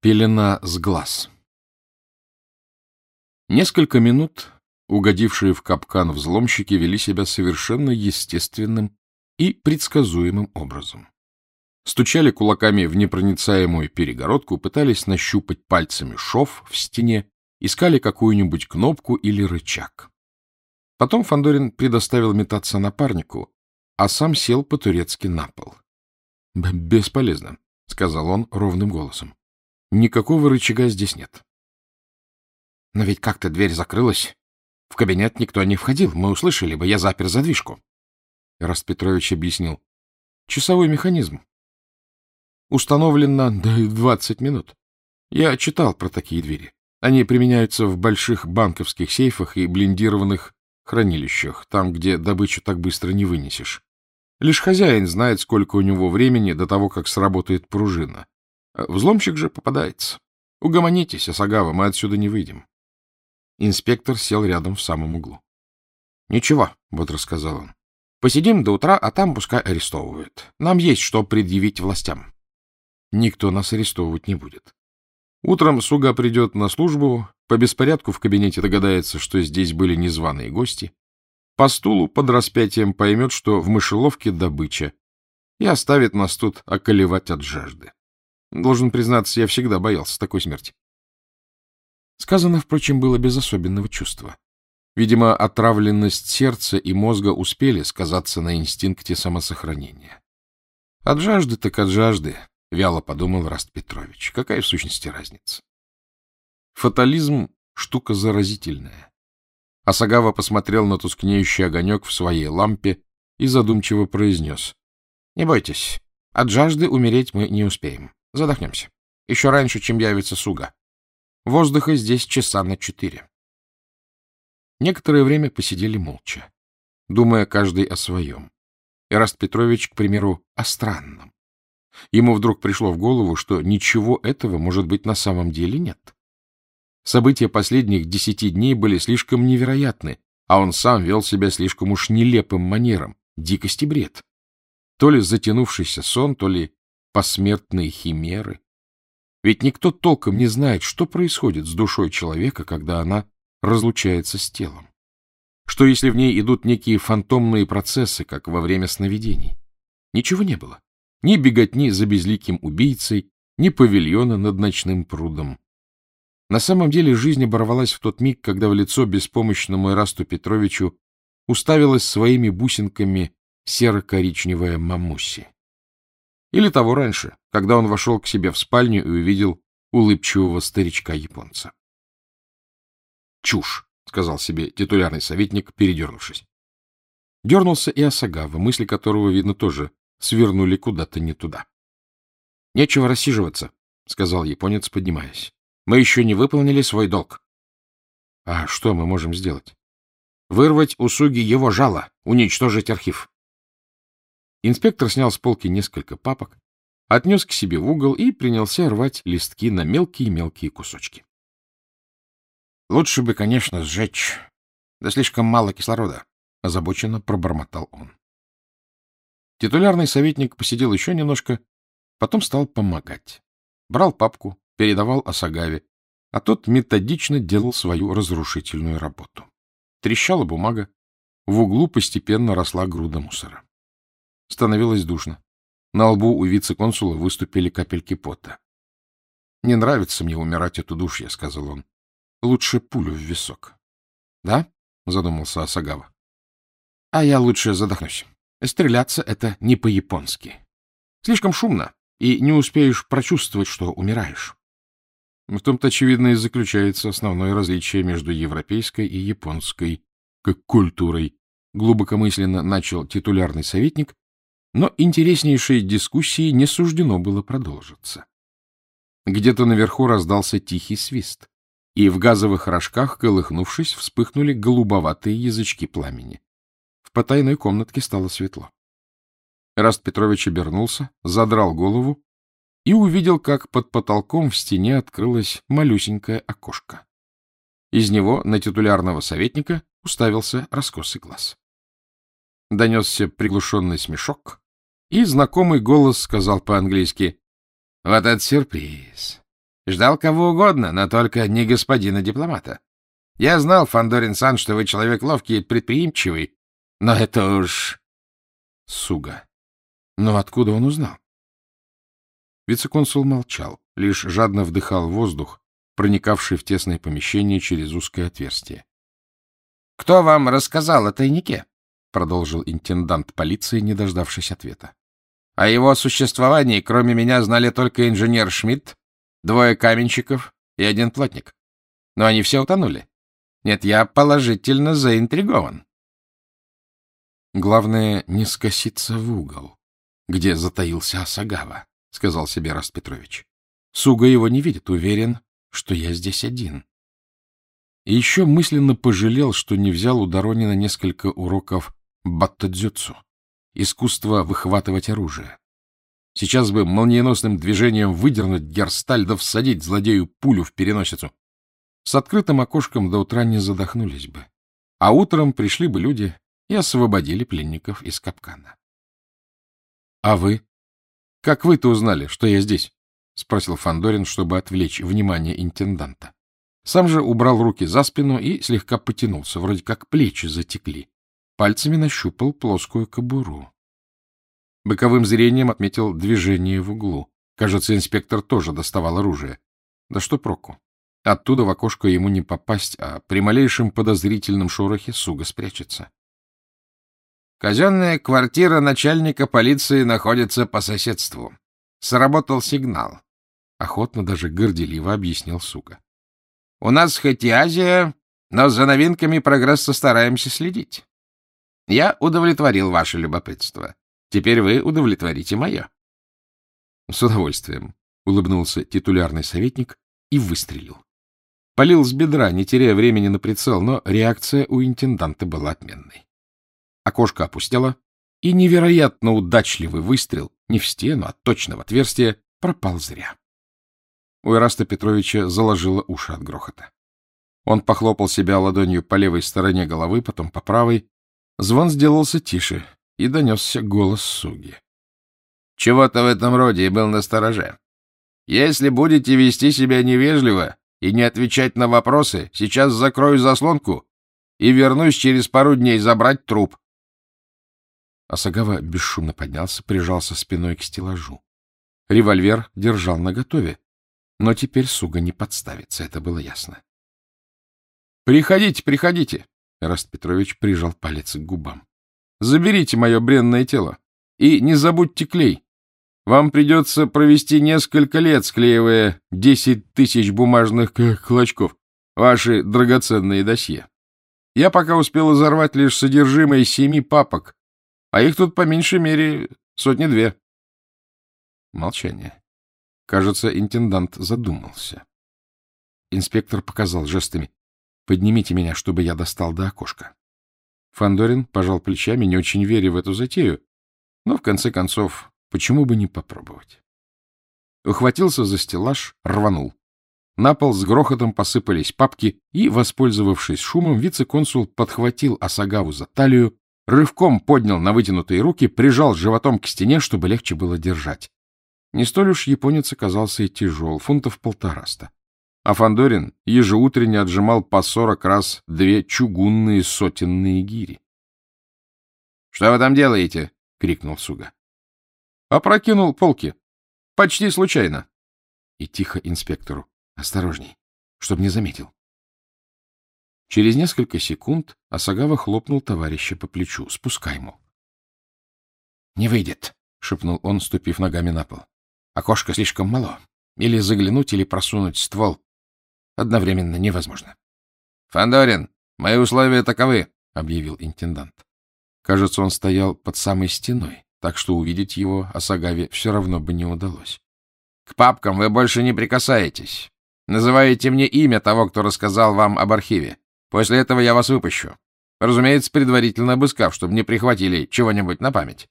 Пелена с глаз Несколько минут угодившие в капкан взломщики вели себя совершенно естественным и предсказуемым образом. Стучали кулаками в непроницаемую перегородку, пытались нащупать пальцами шов в стене, искали какую-нибудь кнопку или рычаг. Потом Фандорин предоставил метаться напарнику, а сам сел по-турецки на пол. — Бесполезно, — сказал он ровным голосом. Никакого рычага здесь нет. Но ведь как-то дверь закрылась. В кабинет никто не входил. Мы услышали бы, я запер задвижку. Раст Петрович объяснил. Часовой механизм. Установлено до 20 минут. Я читал про такие двери. Они применяются в больших банковских сейфах и блиндированных хранилищах, там, где добычу так быстро не вынесешь. Лишь хозяин знает, сколько у него времени до того, как сработает пружина. Взломщик же попадается. Угомонитесь, Асагава, мы отсюда не выйдем. Инспектор сел рядом в самом углу. — Ничего, — бодро сказал он. — Посидим до утра, а там пускай арестовывают. Нам есть что предъявить властям. Никто нас арестовывать не будет. Утром Суга придет на службу, по беспорядку в кабинете догадается, что здесь были незваные гости, по стулу под распятием поймет, что в мышеловке добыча, и оставит нас тут околевать от жажды. Должен признаться, я всегда боялся такой смерти. Сказано, впрочем, было без особенного чувства. Видимо, отравленность сердца и мозга успели сказаться на инстинкте самосохранения. От жажды так от жажды, — вяло подумал Раст Петрович. Какая в сущности разница? Фатализм — штука заразительная. Асагава посмотрел на тускнеющий огонек в своей лампе и задумчиво произнес. — Не бойтесь, от жажды умереть мы не успеем. Задохнемся. Еще раньше, чем явится Суга. Воздуха здесь часа на четыре. Некоторое время посидели молча, думая каждый о своем. Эраст Петрович, к примеру, о странном. Ему вдруг пришло в голову, что ничего этого, может быть, на самом деле нет. События последних десяти дней были слишком невероятны, а он сам вел себя слишком уж нелепым манером, дикость и бред. То ли затянувшийся сон, то ли посмертные химеры. Ведь никто толком не знает, что происходит с душой человека, когда она разлучается с телом. Что, если в ней идут некие фантомные процессы, как во время сновидений? Ничего не было. Ни беготни за безликим убийцей, ни павильона над ночным прудом. На самом деле жизнь оборвалась в тот миг, когда в лицо беспомощному Ирасту Петровичу уставилась своими бусинками серо-коричневая мамуси. Или того раньше, когда он вошел к себе в спальню и увидел улыбчивого старичка-японца. «Чушь!» — сказал себе титулярный советник, передернувшись. Дернулся и Осагава, мысли которого, видно, тоже свернули куда-то не туда. — Нечего рассиживаться, — сказал японец, поднимаясь. — Мы еще не выполнили свой долг. — А что мы можем сделать? — Вырвать у Суги его жало, уничтожить архив. Инспектор снял с полки несколько папок, отнес к себе в угол и принялся рвать листки на мелкие-мелкие кусочки. — Лучше бы, конечно, сжечь. Да слишком мало кислорода, — озабоченно пробормотал он. Титулярный советник посидел еще немножко, потом стал помогать. Брал папку, передавал Осагаве, а тот методично делал свою разрушительную работу. Трещала бумага, в углу постепенно росла груда мусора. Становилось душно. На лбу у вице-консула выступили капельки пота. — Не нравится мне умирать от удушья, — сказал он. — Лучше пулю в висок. — Да? — задумался Асагава. — А я лучше задохнусь. Стреляться — это не по-японски. Слишком шумно, и не успеешь прочувствовать, что умираешь. В том-то, очевидно, и заключается основное различие между европейской и японской как культурой. Глубокомысленно начал титулярный советник, но интереснейшей дискуссии не суждено было продолжиться. Где-то наверху раздался тихий свист, и в газовых рожках, колыхнувшись, вспыхнули голубоватые язычки пламени. В потайной комнатке стало светло. Раст Петрович обернулся, задрал голову и увидел, как под потолком в стене открылось малюсенькое окошко. Из него на титулярного советника уставился раскосый глаз. Донесся приглушенный смешок, и знакомый голос сказал по-английски «Вот это сюрприз! Ждал кого угодно, но только не господина дипломата. Я знал, Фандорин Сан, что вы человек ловкий и предприимчивый, но это уж... Суга. Но откуда он узнал? Вице-консул молчал, лишь жадно вдыхал воздух, проникавший в тесное помещение через узкое отверстие. — Кто вам рассказал о тайнике? — продолжил интендант полиции, не дождавшись ответа. — О его существовании, кроме меня, знали только инженер Шмидт, двое каменщиков и один плотник. Но они все утонули. Нет, я положительно заинтригован. Главное, не скоситься в угол, где затаился Асагава. — сказал себе Раст Петрович. Суга его не видит, уверен, что я здесь один. И еще мысленно пожалел, что не взял у Доронина несколько уроков баттадзюцу, искусства выхватывать оружие. Сейчас бы молниеносным движением выдернуть герсталь да всадить злодею пулю в переносицу. С открытым окошком до утра не задохнулись бы. А утром пришли бы люди и освободили пленников из капкана. — А вы? — Как вы-то узнали, что я здесь? — спросил Фандорин, чтобы отвлечь внимание интенданта. Сам же убрал руки за спину и слегка потянулся, вроде как плечи затекли. Пальцами нащупал плоскую кобуру. Боковым зрением отметил движение в углу. Кажется, инспектор тоже доставал оружие. Да что проку? Оттуда в окошко ему не попасть, а при малейшем подозрительном шорохе суга спрячется. Казенная квартира начальника полиции находится по соседству. Сработал сигнал. Охотно, даже горделиво объяснил сука. У нас хоть и Азия, но за новинками прогресса стараемся следить. Я удовлетворил ваше любопытство. Теперь вы удовлетворите мое. С удовольствием, — улыбнулся титулярный советник и выстрелил. Полил с бедра, не теряя времени на прицел, но реакция у интенданта была отменной. Окошко опустело, и невероятно удачливый выстрел, не в стену, а точно в отверстие, пропал зря. У Ираста Петровича заложило уши от грохота. Он похлопал себя ладонью по левой стороне головы, потом по правой. Звон сделался тише, и донесся голос Суги. — Чего-то в этом роде и был настороже. Если будете вести себя невежливо и не отвечать на вопросы, сейчас закрою заслонку и вернусь через пару дней забрать труп. Асагава бесшумно поднялся, прижался спиной к стеллажу. Револьвер держал наготове, но теперь Суга не подставится, это было ясно. — Приходите, приходите! — Раст Петрович прижал палец к губам. — Заберите мое бренное тело. И не забудьте клей. Вам придется провести несколько лет, склеивая десять тысяч бумажных клочков, ваши драгоценные досье. Я пока успел изорвать лишь содержимое семи папок, а их тут по меньшей мере сотни-две. Молчание. Кажется, интендант задумался. Инспектор показал жестами. «Поднимите меня, чтобы я достал до окошка». Фандорин пожал плечами, не очень веря в эту затею, но, в конце концов, почему бы не попробовать? Ухватился за стеллаж, рванул. На пол с грохотом посыпались папки, и, воспользовавшись шумом, вице-консул подхватил Асагаву за талию рывком поднял на вытянутые руки, прижал животом к стене, чтобы легче было держать. Не столь уж японец оказался и тяжел, фунтов полтораста. А Фандорин ежеутренне отжимал по сорок раз две чугунные сотенные гири. — Что вы там делаете? — крикнул Суга. — Опрокинул полки. Почти случайно. И тихо инспектору. — Осторожней, чтоб не заметил. Через несколько секунд Асагава хлопнул товарища по плечу. «Спускай, мол». «Не выйдет», — шепнул он, ступив ногами на пол. «Окошко слишком мало. Или заглянуть, или просунуть ствол. Одновременно невозможно». «Фандорин, мои условия таковы», — объявил интендант. Кажется, он стоял под самой стеной, так что увидеть его Асагаве все равно бы не удалось. «К папкам вы больше не прикасаетесь. Называете мне имя того, кто рассказал вам об архиве. После этого я вас выпущу. Разумеется, предварительно обыскав, чтобы не прихватили чего-нибудь на память.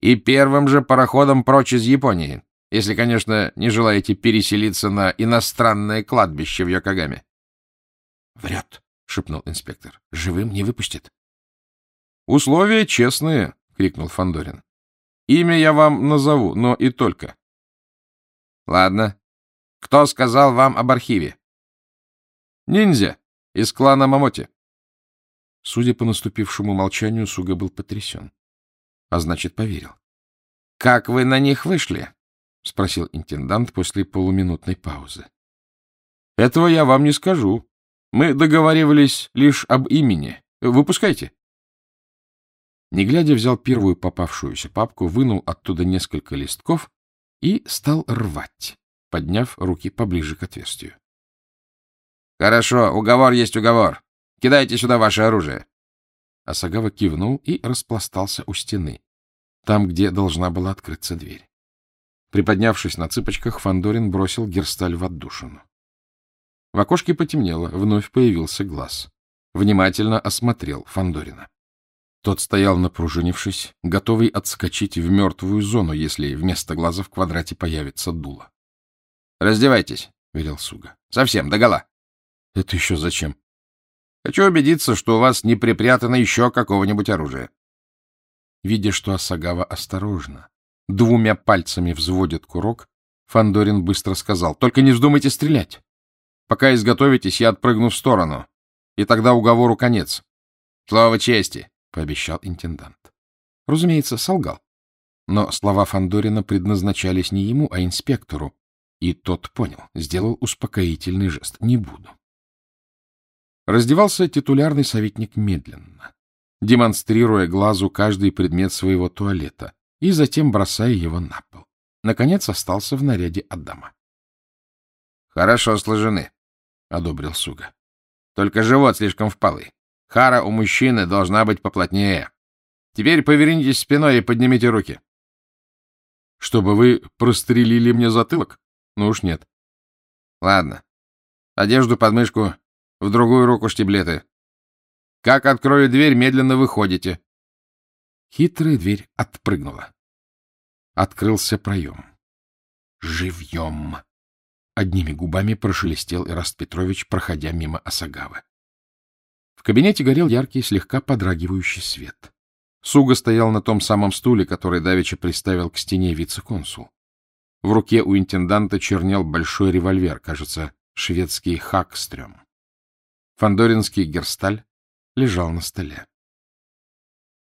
И первым же пароходом прочь из Японии, если, конечно, не желаете переселиться на иностранное кладбище в Йокогаме. — Врет, — шепнул инспектор. — Живым не выпустит. — Условия честные, — крикнул Фандорин. Имя я вам назову, но и только. — Ладно. Кто сказал вам об архиве? Ниндзя из клана Мамоти. Судя по наступившему молчанию, Суга был потрясен. А значит, поверил. — Как вы на них вышли? — спросил интендант после полуминутной паузы. — Этого я вам не скажу. Мы договаривались лишь об имени. Выпускайте. Не глядя, взял первую попавшуюся папку, вынул оттуда несколько листков и стал рвать, подняв руки поближе к отверстию. — Хорошо, уговор есть уговор. Кидайте сюда ваше оружие. Асагава кивнул и распластался у стены, там, где должна была открыться дверь. Приподнявшись на цыпочках, Фандорин бросил герсталь в отдушину. В окошке потемнело, вновь появился глаз. Внимательно осмотрел Фандорина. Тот стоял напружинившись, готовый отскочить в мертвую зону, если вместо глаза в квадрате появится дуло. — Раздевайтесь, — велел Суга. — Совсем, догола. — Это еще зачем? — Хочу убедиться, что у вас не припрятано еще какого-нибудь оружия. Видя, что Асагава осторожно, двумя пальцами взводит курок, Фандорин быстро сказал, — Только не вздумайте стрелять. Пока изготовитесь, я отпрыгну в сторону, и тогда уговору конец. — Слово чести, — пообещал интендант. Разумеется, солгал. Но слова Фандорина предназначались не ему, а инспектору, и тот понял, сделал успокоительный жест. Не буду. Раздевался титулярный советник медленно, демонстрируя глазу каждый предмет своего туалета и затем бросая его на пол. Наконец остался в наряде Адама. — Хорошо сложены, — одобрил Суга. — Только живот слишком впалый. Хара у мужчины должна быть поплотнее. Теперь повернитесь спиной и поднимите руки. — Чтобы вы прострелили мне затылок? Ну уж нет. — Ладно. Одежду под мышку, в другую руку штиблеты. Как открою дверь, медленно выходите. Хитрая дверь отпрыгнула. Открылся проем. Живьем! Одними губами прошелестел Ираст Петрович, проходя мимо Осагавы. В кабинете горел яркий, слегка подрагивающий свет. Суга стоял на том самом стуле, который Давича приставил к стене вице-консул. В руке у интенданта чернел большой револьвер, кажется, шведский хакстрем. Фандоринский герсталь лежал на столе.